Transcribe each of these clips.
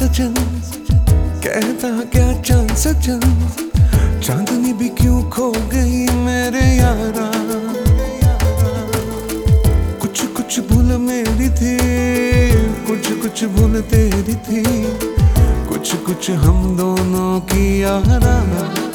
सजन। कहता क्या चाँद सजन? चांदनी भी क्यों खो गई मेरे यारा? कुछ कुछ भूल मेरी थी, कुछ कुछ भूल तेरी थी। कुछ कुछ हम दोनों की यारा।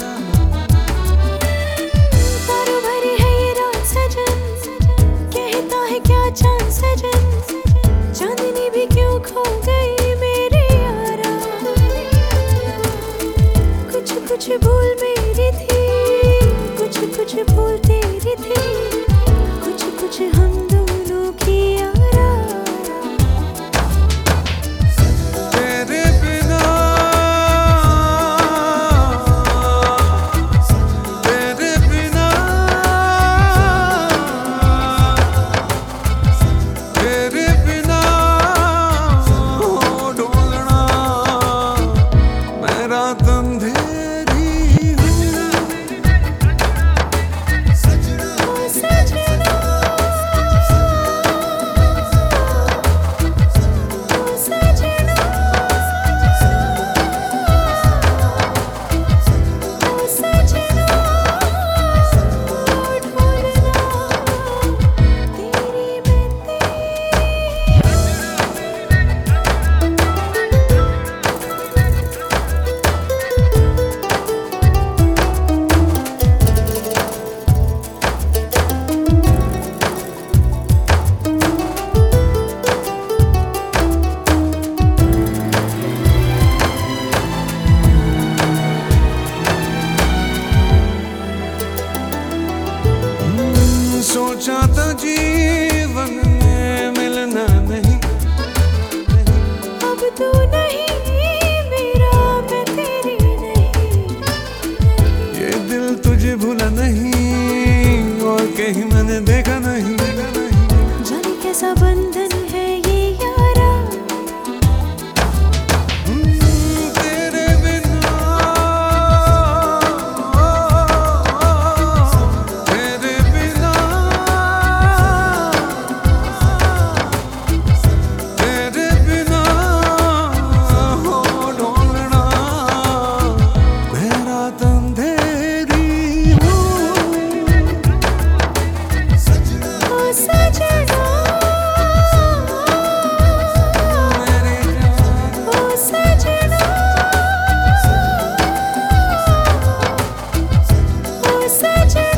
Watch.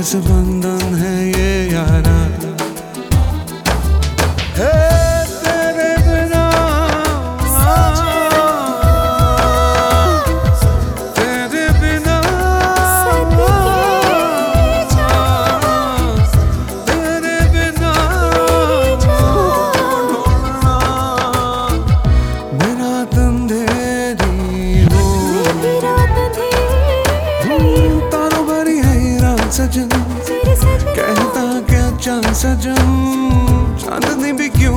किस बंधन है ये भी क्यों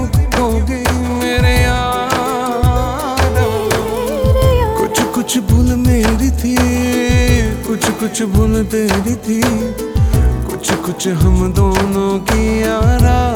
मेरे यार कुछ कुछ भूल मेरी थी, कुछ कुछ भूल तेरी थी। कुछ कुछ हम दोनों की यारा